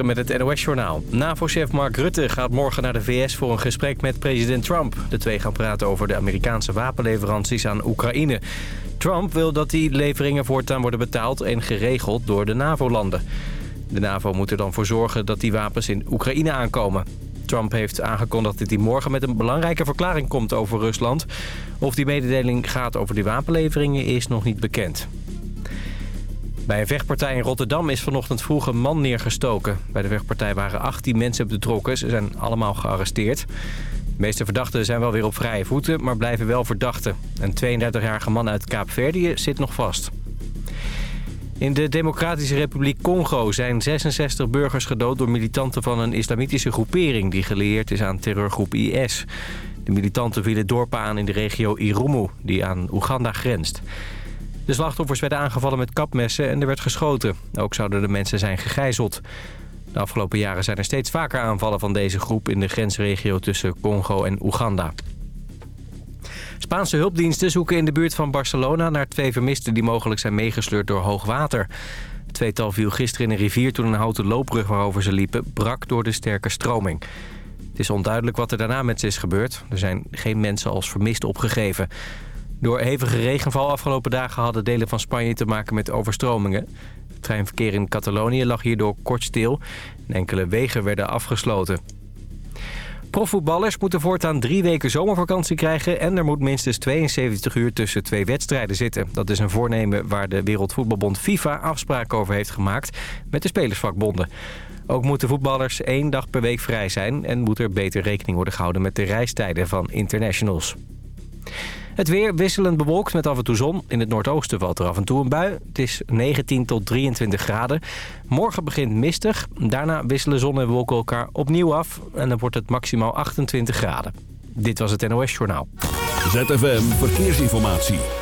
Met het NOS-journaal. NAVO-chef Mark Rutte gaat morgen naar de VS voor een gesprek met president Trump. De twee gaan praten over de Amerikaanse wapenleveranties aan Oekraïne. Trump wil dat die leveringen voortaan worden betaald en geregeld door de NAVO-landen. De NAVO moet er dan voor zorgen dat die wapens in Oekraïne aankomen. Trump heeft aangekondigd dat hij morgen met een belangrijke verklaring komt over Rusland. Of die mededeling gaat over die wapenleveringen is nog niet bekend. Bij een vechtpartij in Rotterdam is vanochtend vroeg een man neergestoken. Bij de vechtpartij waren 18 mensen betrokken. Ze zijn allemaal gearresteerd. De meeste verdachten zijn wel weer op vrije voeten, maar blijven wel verdachten. Een 32-jarige man uit Kaapverdië zit nog vast. In de Democratische Republiek Congo zijn 66 burgers gedood door militanten van een islamitische groepering die geleerd is aan terreurgroep IS. De militanten vielen dorpen aan in de regio Irumu, die aan Oeganda grenst. De slachtoffers werden aangevallen met kapmessen en er werd geschoten. Ook zouden de mensen zijn gegijzeld. De afgelopen jaren zijn er steeds vaker aanvallen van deze groep... in de grensregio tussen Congo en Oeganda. Spaanse hulpdiensten zoeken in de buurt van Barcelona... naar twee vermisten die mogelijk zijn meegesleurd door hoogwater. Het tweetal viel gisteren in een rivier toen een houten loopbrug waarover ze liepen... brak door de sterke stroming. Het is onduidelijk wat er daarna met ze is gebeurd. Er zijn geen mensen als vermist opgegeven. Door hevige regenval afgelopen dagen hadden delen van Spanje te maken met overstromingen. Het treinverkeer in Catalonië lag hierdoor kort stil en enkele wegen werden afgesloten. Profvoetballers moeten voortaan drie weken zomervakantie krijgen... en er moet minstens 72 uur tussen twee wedstrijden zitten. Dat is een voornemen waar de Wereldvoetbalbond FIFA afspraken over heeft gemaakt... met de spelersvakbonden. Ook moeten voetballers één dag per week vrij zijn... en moet er beter rekening worden gehouden met de reistijden van internationals. Het weer wisselend bewolkt met af en toe zon. In het noordoosten valt er af en toe een bui. Het is 19 tot 23 graden. Morgen begint mistig. Daarna wisselen zon en wolken elkaar opnieuw af. En dan wordt het maximaal 28 graden. Dit was het NOS Journaal. ZFM Verkeersinformatie.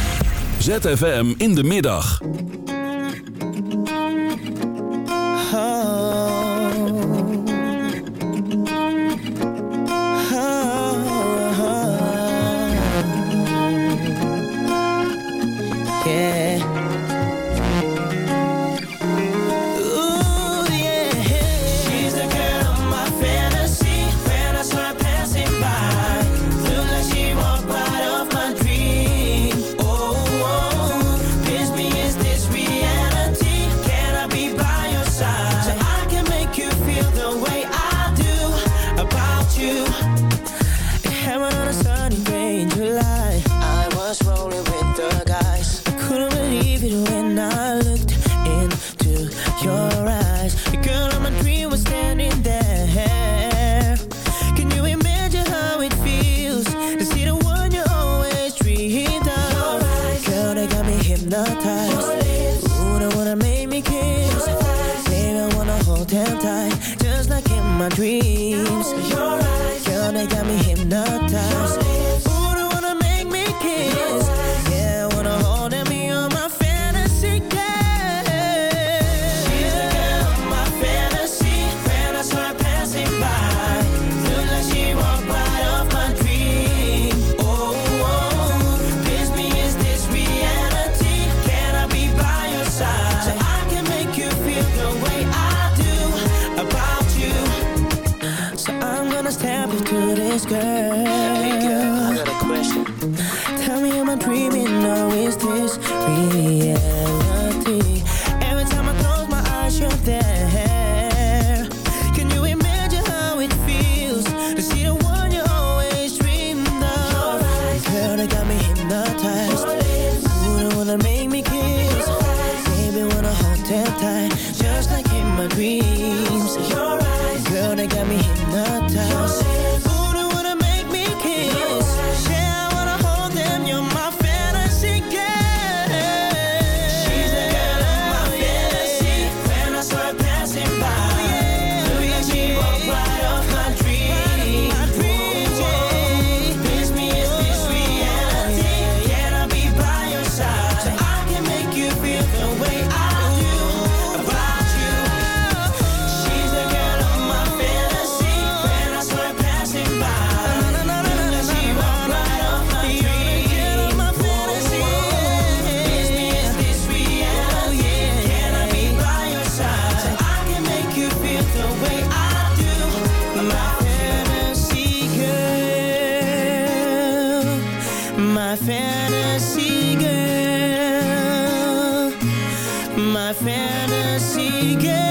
ZFM in de middag. my dreams. fantasy game.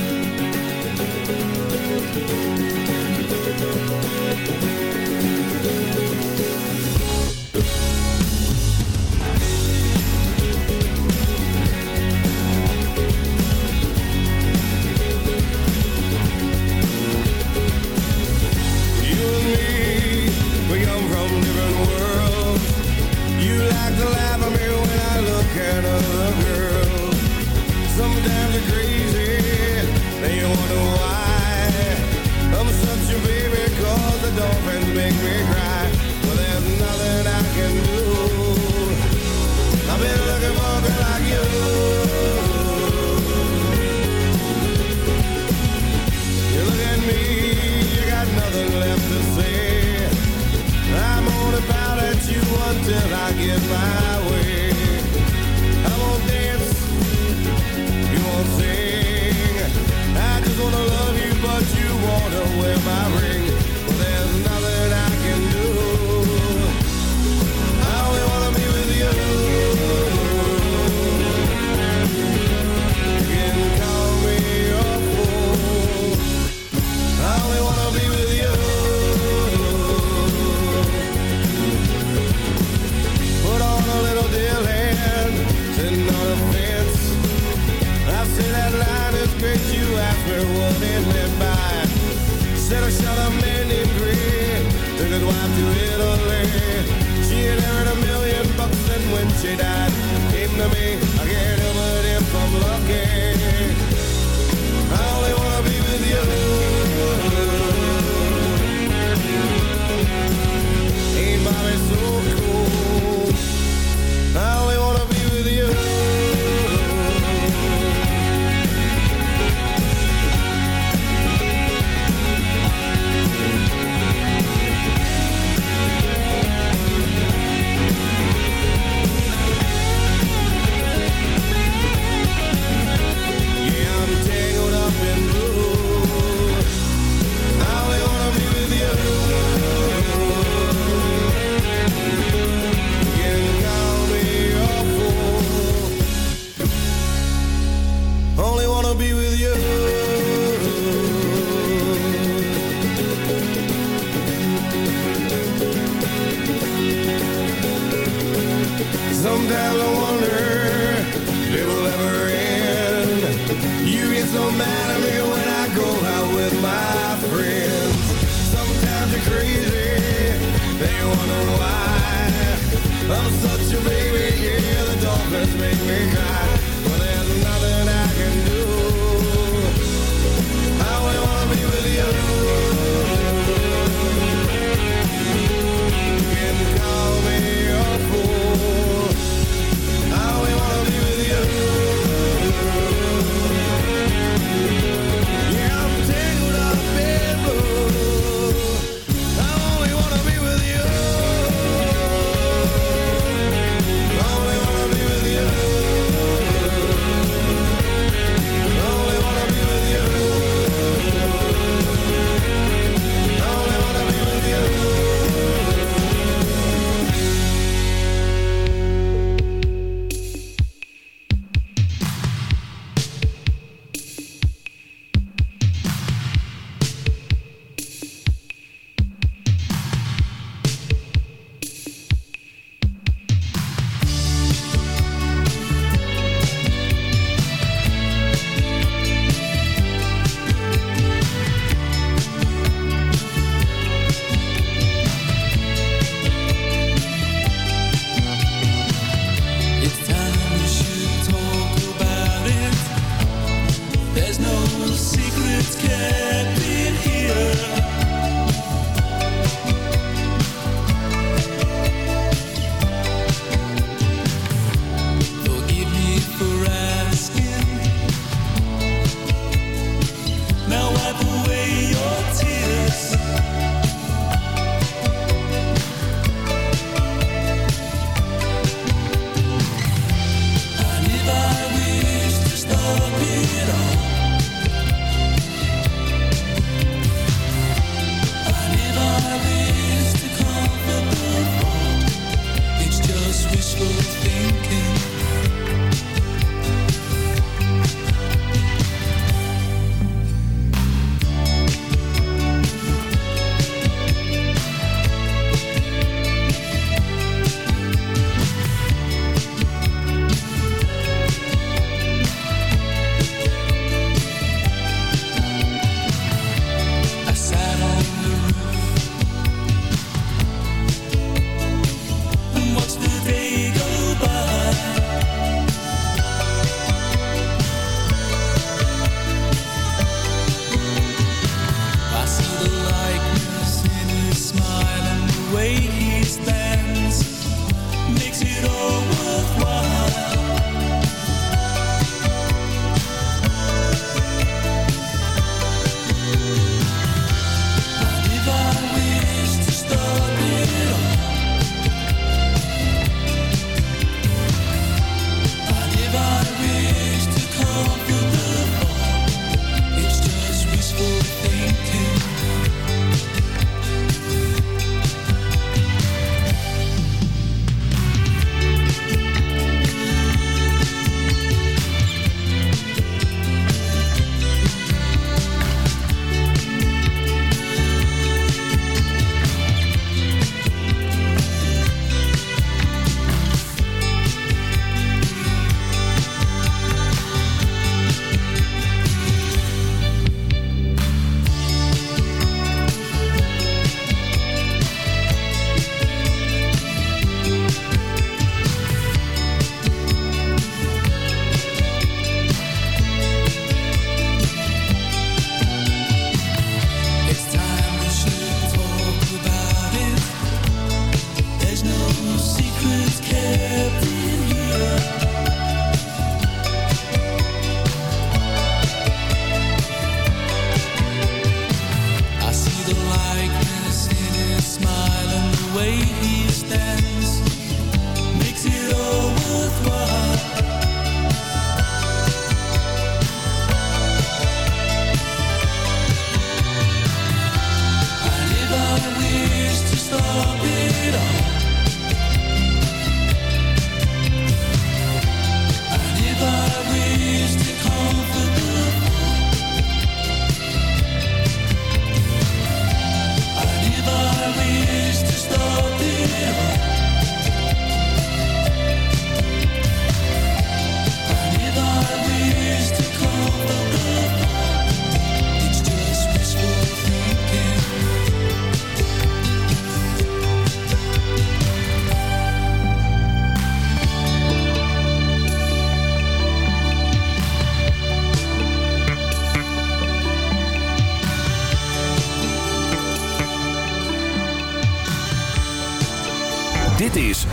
could wife to Italy. She inherited a million bucks and when she died, came to me. I can't help it if I'm loved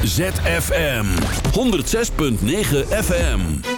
ZFM 106.9 FM.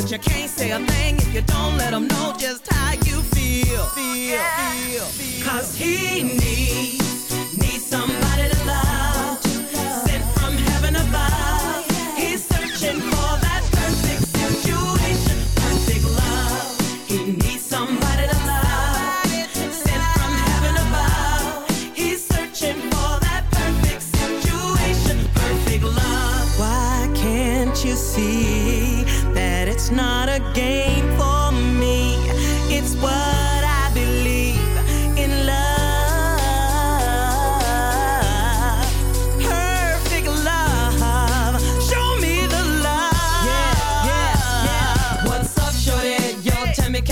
But you can't say a thing if you don't let him know just how you feel. Feel, feel, feel. Cause he needs, needs somebody to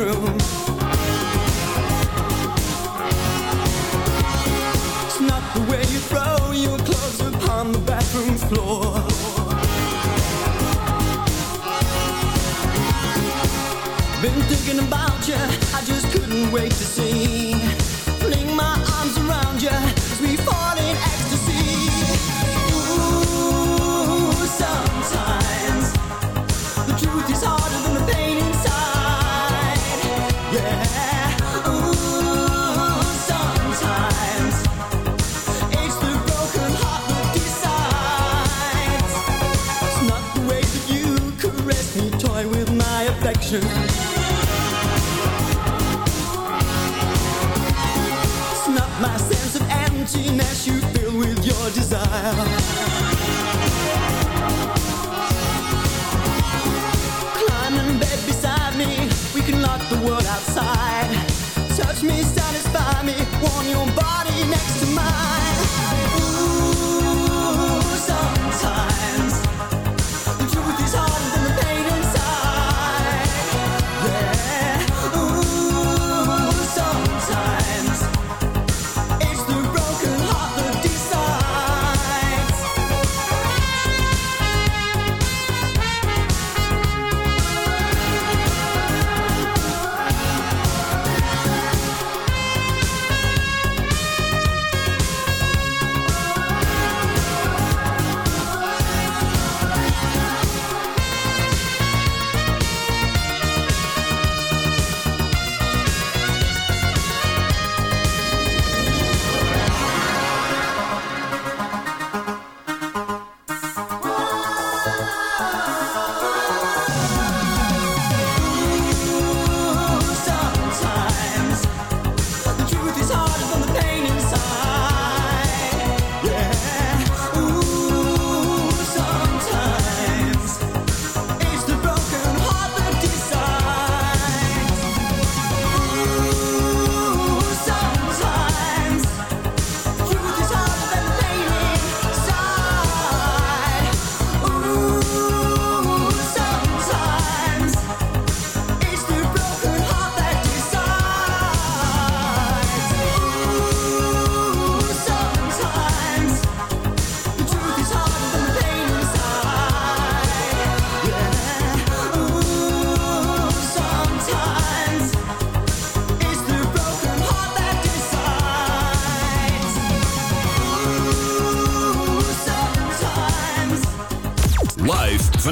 room.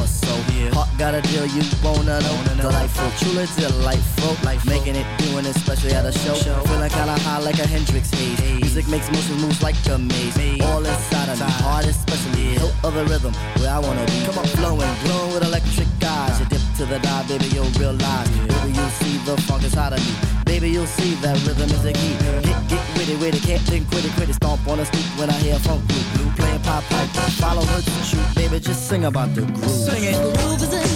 This torso. Yeah. Heart got a deal you wanna know. Delightful, truly delightful. Life making it, doing it, especially at a show. show. Feeling kinda high like a Hendrix haze. Hey. Music makes motion moves like a maze. maze. All inside of me, heart especially. Yeah. Hilt of the rhythm, where I wanna be. Come on, flowing, glowing with electric eyes. Uh. You dip to the dive, baby, you'll realize. Yeah. Baby, you'll see the funk inside of me. Baby, you'll see that rhythm is the key. Get, get witty, witty, can't think, quit it, quit it. Stomp on the street when I hear funk blue, blue pop pipe. Follow her to shoot, baby, just sing about the groove. Sing it. The groove is in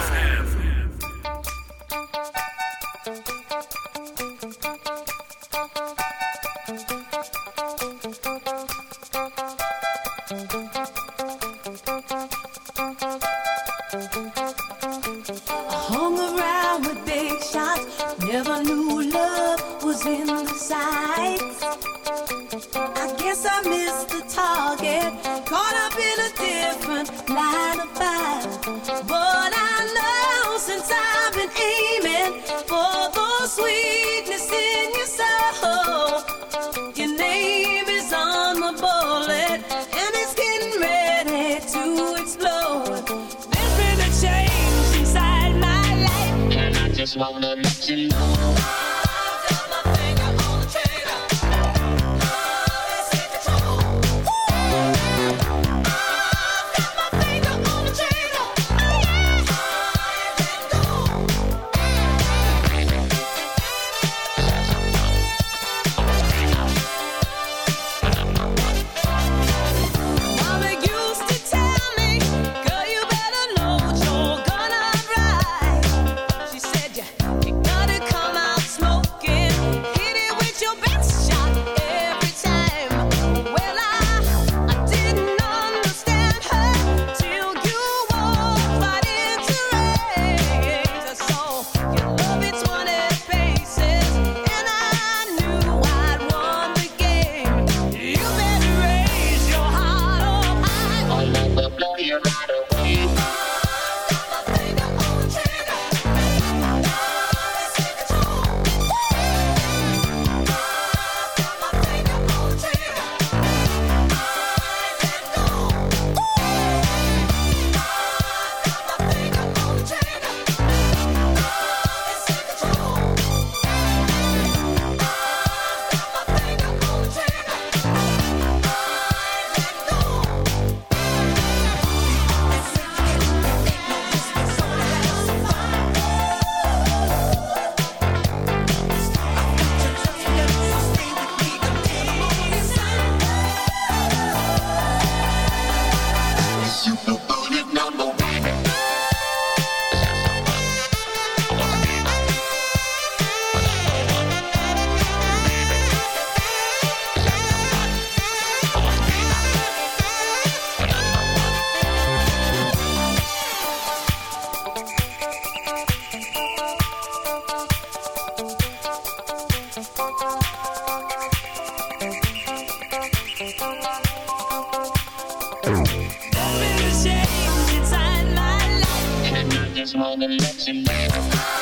This moment let you know.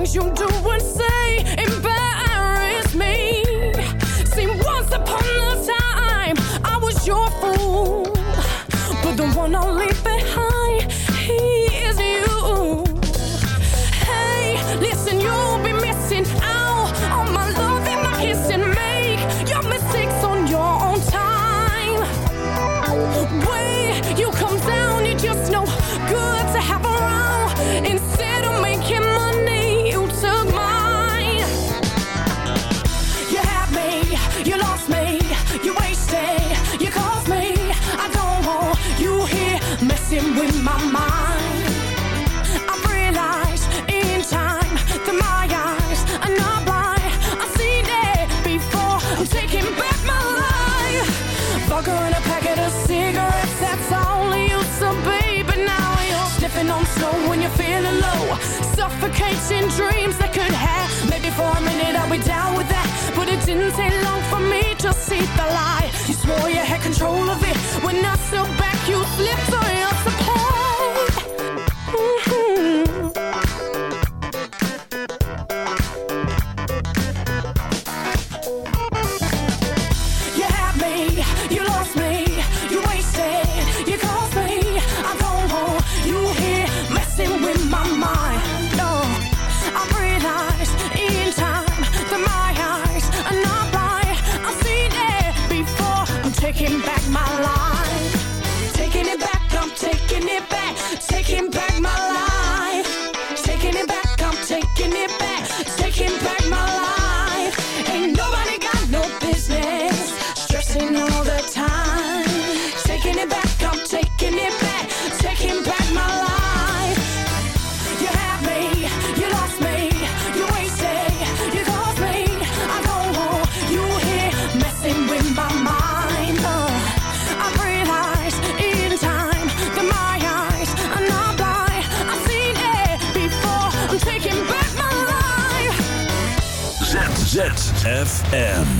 things you do and say. suffocating dreams that could have. Maybe for a minute I'll be down with that, but it didn't take long. FM.